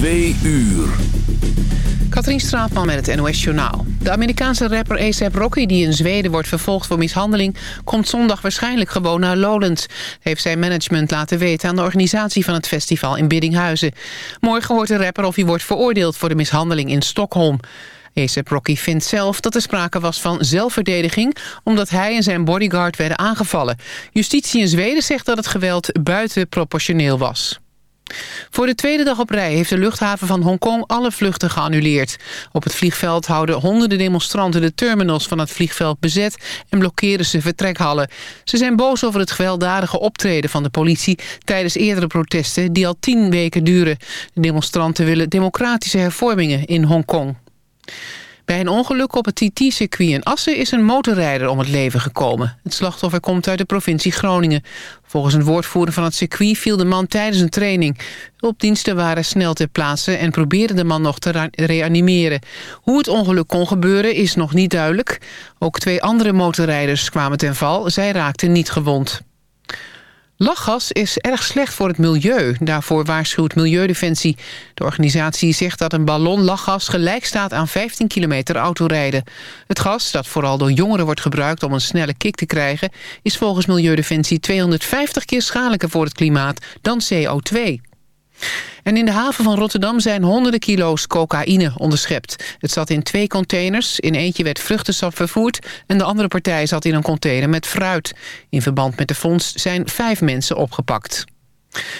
Twee uur. Katrien Straatman met het NOS Journaal. De Amerikaanse rapper A$AP Rocky, die in Zweden wordt vervolgd voor mishandeling... komt zondag waarschijnlijk gewoon naar Lowlands. Heeft zijn management laten weten aan de organisatie van het festival in Biddinghuizen. Morgen hoort de rapper of hij wordt veroordeeld voor de mishandeling in Stockholm. A$AP Rocky vindt zelf dat er sprake was van zelfverdediging... omdat hij en zijn bodyguard werden aangevallen. Justitie in Zweden zegt dat het geweld buitenproportioneel was. Voor de tweede dag op rij heeft de luchthaven van Hongkong alle vluchten geannuleerd. Op het vliegveld houden honderden demonstranten de terminals van het vliegveld bezet en blokkeren ze vertrekhallen. Ze zijn boos over het gewelddadige optreden van de politie tijdens eerdere protesten die al tien weken duren. De demonstranten willen democratische hervormingen in Hongkong. Bij een ongeluk op het TT-circuit in Assen is een motorrijder om het leven gekomen. Het slachtoffer komt uit de provincie Groningen. Volgens een woordvoerder van het circuit viel de man tijdens een training. Hulpdiensten waren snel ter plaatse en probeerden de man nog te reanimeren. Hoe het ongeluk kon gebeuren is nog niet duidelijk. Ook twee andere motorrijders kwamen ten val. Zij raakten niet gewond. Lachgas is erg slecht voor het milieu. Daarvoor waarschuwt Milieudefensie. De organisatie zegt dat een ballon lachgas gelijk staat aan 15 kilometer autorijden. Het gas, dat vooral door jongeren wordt gebruikt om een snelle kick te krijgen... is volgens Milieudefensie 250 keer schadelijker voor het klimaat dan CO2. En in de haven van Rotterdam zijn honderden kilo's cocaïne onderschept. Het zat in twee containers. In eentje werd vruchtensap vervoerd... en de andere partij zat in een container met fruit. In verband met de fonds zijn vijf mensen opgepakt.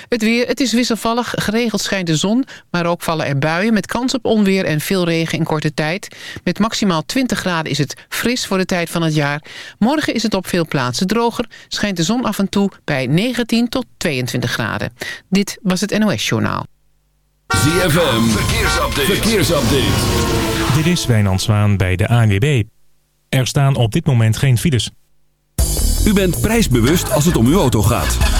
Het weer, het is wisselvallig. Geregeld schijnt de zon, maar ook vallen er buien... met kans op onweer en veel regen in korte tijd. Met maximaal 20 graden is het fris voor de tijd van het jaar. Morgen is het op veel plaatsen droger. Schijnt de zon af en toe bij 19 tot 22 graden. Dit was het NOS Journaal. ZFM, verkeersupdate. verkeersupdate. Dit is Wijnand Zwaan bij de ANWB. Er staan op dit moment geen files. U bent prijsbewust als het om uw auto gaat.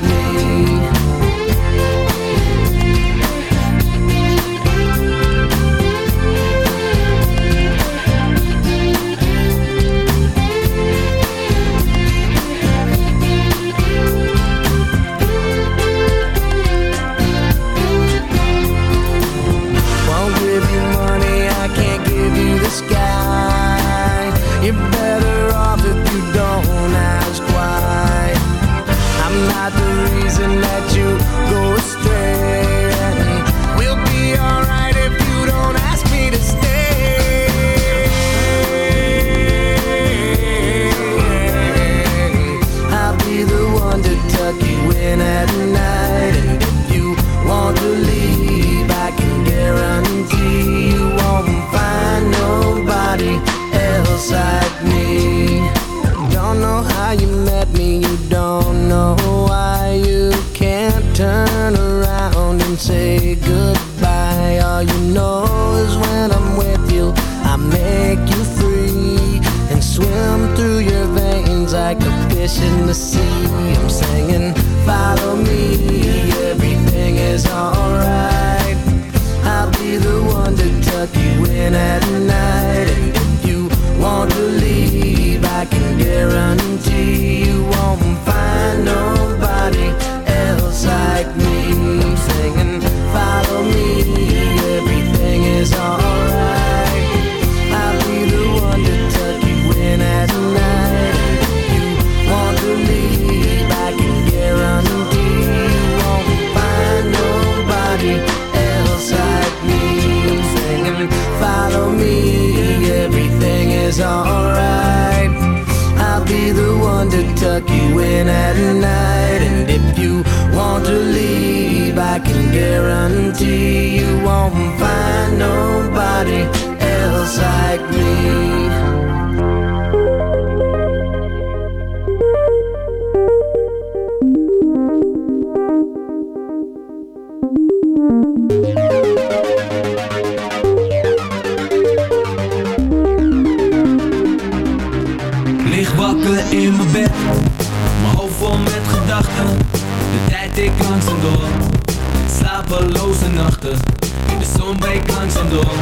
breekt langzaam door,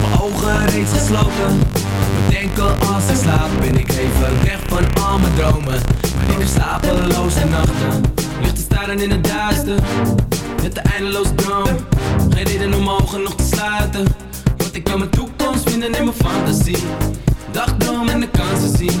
mijn ogen reeds gesloten. Bedenken als ik slaap, ben ik even weg van al mijn dromen. Maar ik heb slapeloze nachten, ligt te staren in het duister. Met een eindeloze droom, geen reden om mijn ogen nog te sluiten. Want ik kan mijn toekomst vinden in mijn fantasie. Dagdroom en de kansen zien.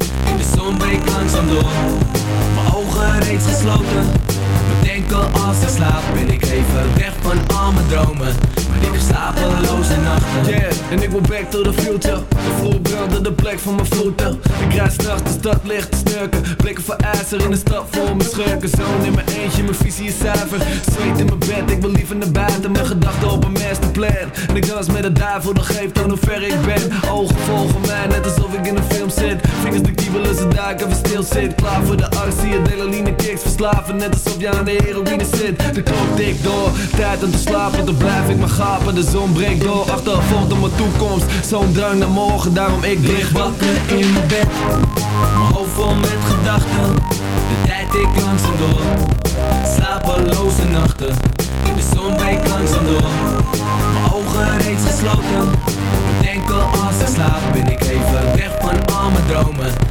De zon breekt langzaam door. Mijn ogen reeds gesloten. Bedenken als ik slaap Ben ik even weg van al mijn dromen. Maar ik heb slapeloze nachten. Yeah, en ik wil back to the future. De vloer de plek van mijn voeten. Ik rijd s'nachts de stad licht te snurken. Blikken voor ijzer in de stad voor mijn schurken. Zoon in mijn eentje, mijn visie is zuiver. Zweet in mijn bed, ik wil liever naar buiten. Mijn gedachten op een masterplan. En ik dans met de duivel, dat geeft aan hoe ver ik ben. Ogen volgen mij, net alsof ik in een film zit. Vingers de kiebelen, ze duiken, even stil zit Klaar voor de arts, zie je delaline kicks Verslaven, net alsof je aan de heroïne zit. De klok tikt door, tijd om te slapen. Dan blijf ik maar gapen, de zon breekt door. Achtervolgd op mijn toekomst, zo'n drang naar morgen Daarom ik Lig wakker in mijn bed. Mijn hoofd vol met gedachten. De tijd ik langzaam door. Slapeloze nachten. De zon breekt langzaam door. Mijn ogen reeds gesloten. Bedenken als ik slaap Ben ik even weg van al mijn dromen. ik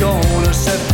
gonna set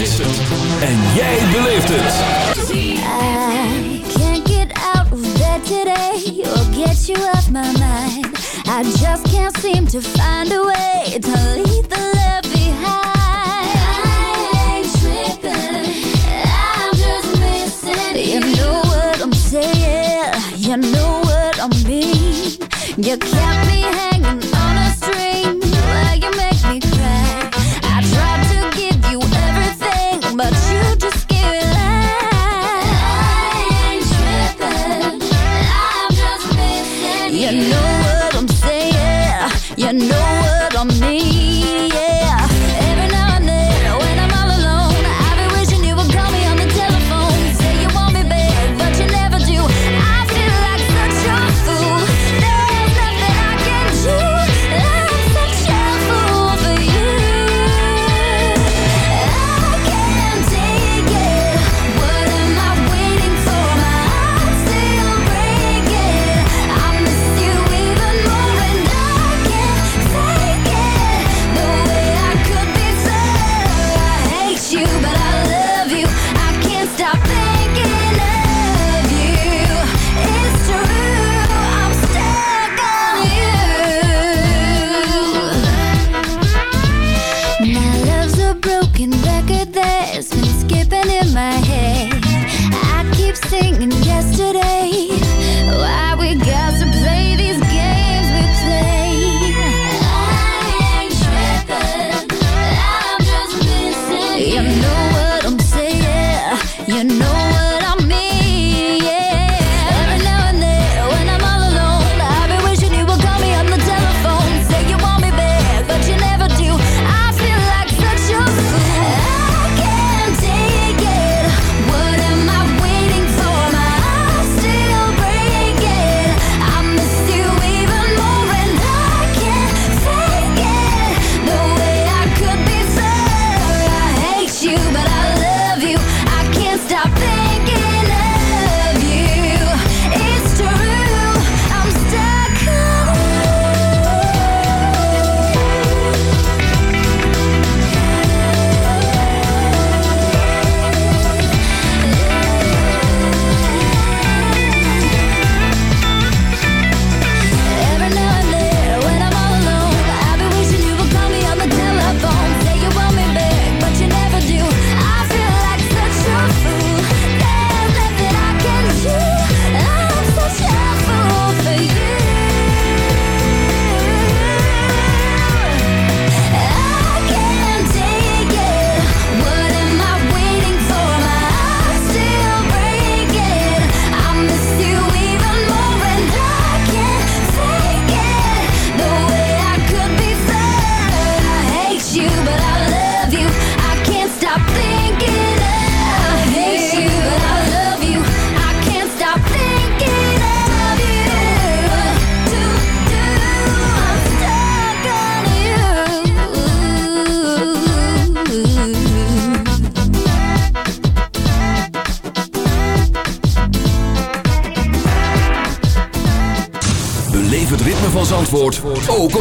on me.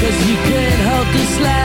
Cause you can't hold this life.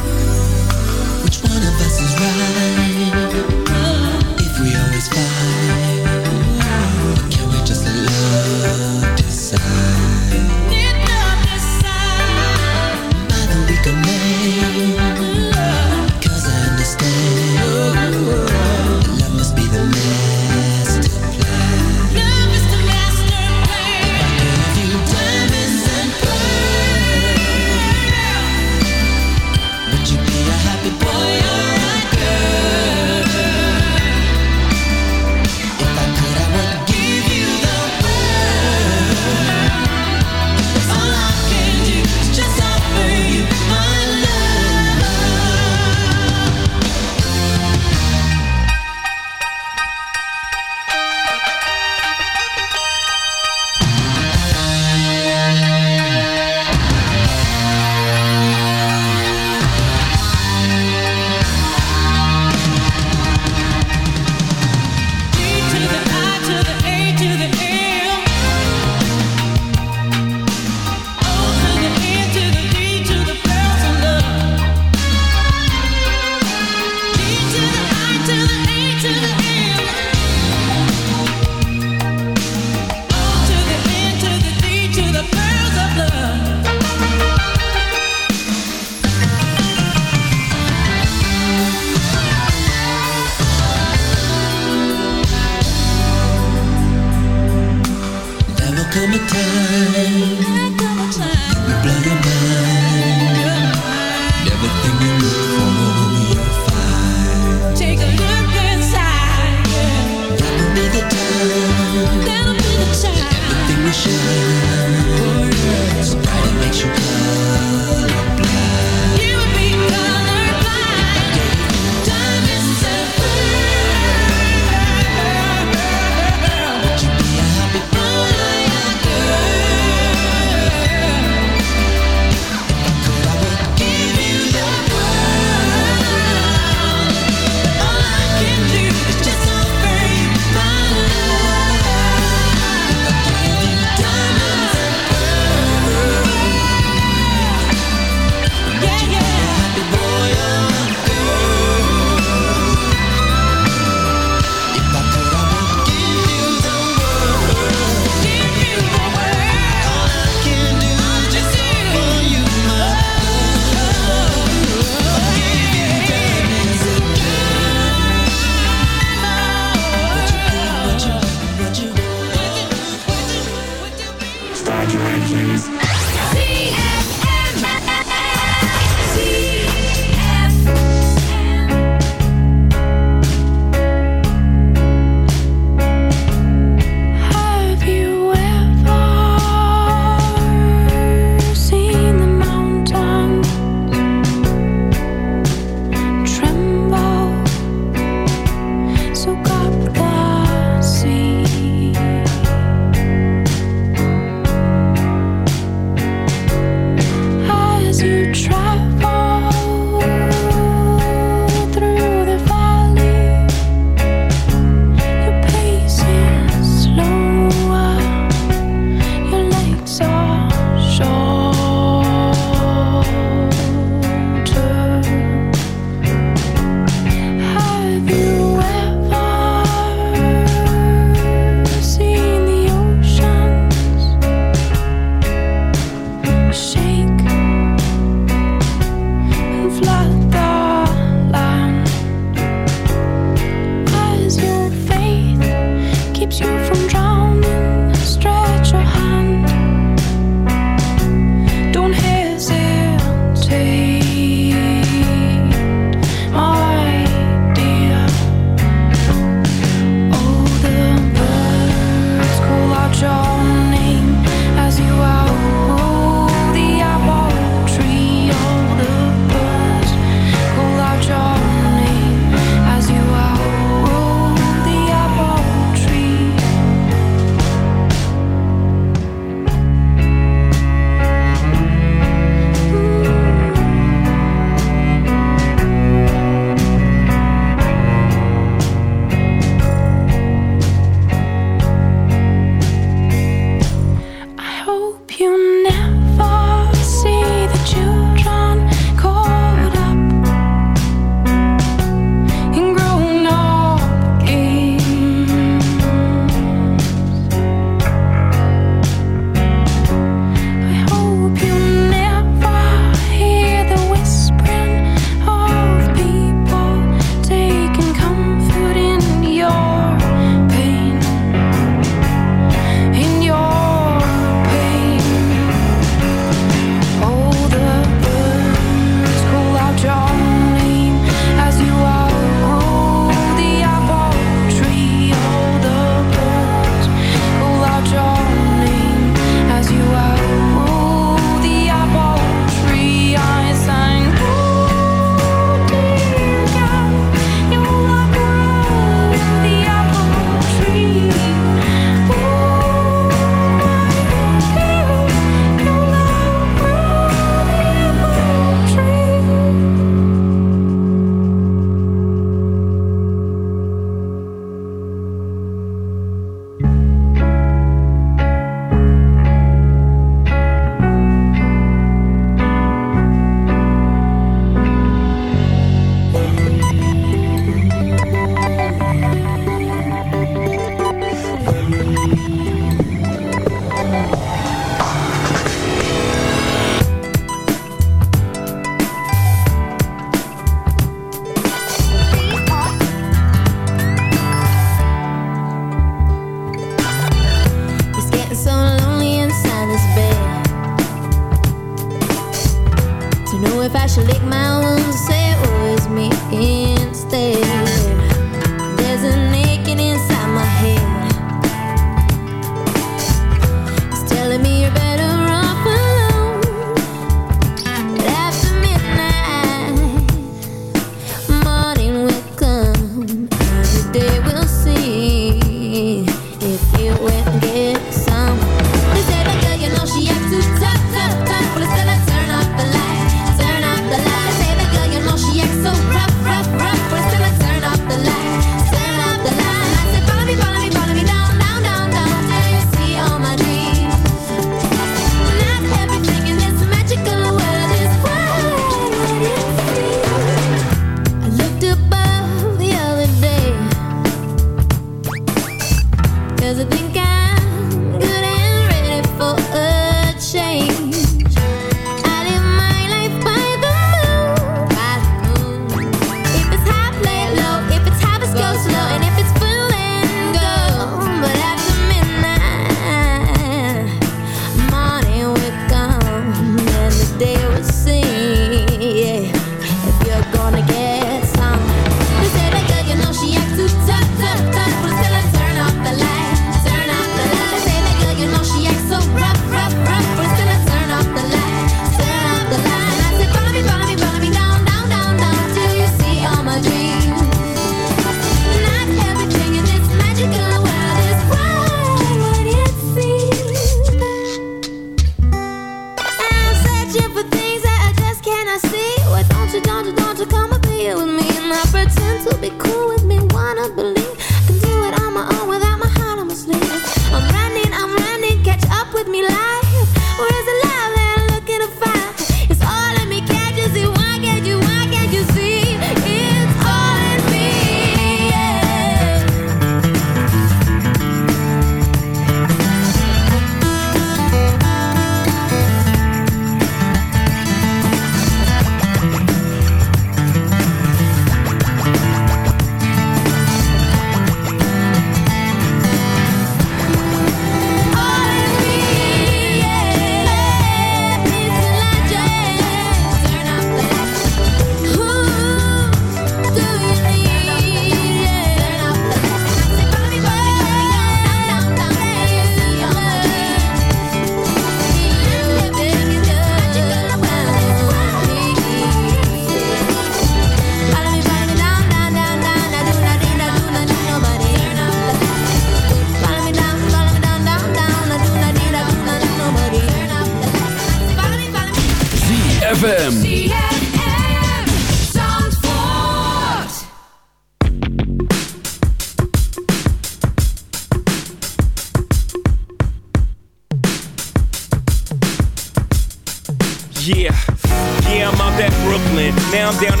Down in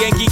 Yankee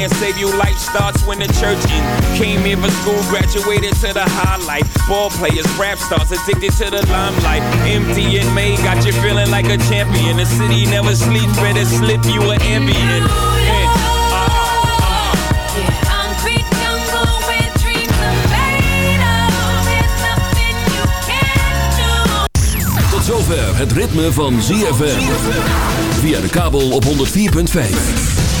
can't save you, life starts when the church in. Came here for school, graduated to the highlight. Ball players, rap stars, addicted to the limelight. Empty and May got you feeling like a champion. The city never sleeps, better slip you an ambient. And, zover het ritme van ZFM. Via de kabel op 104.5.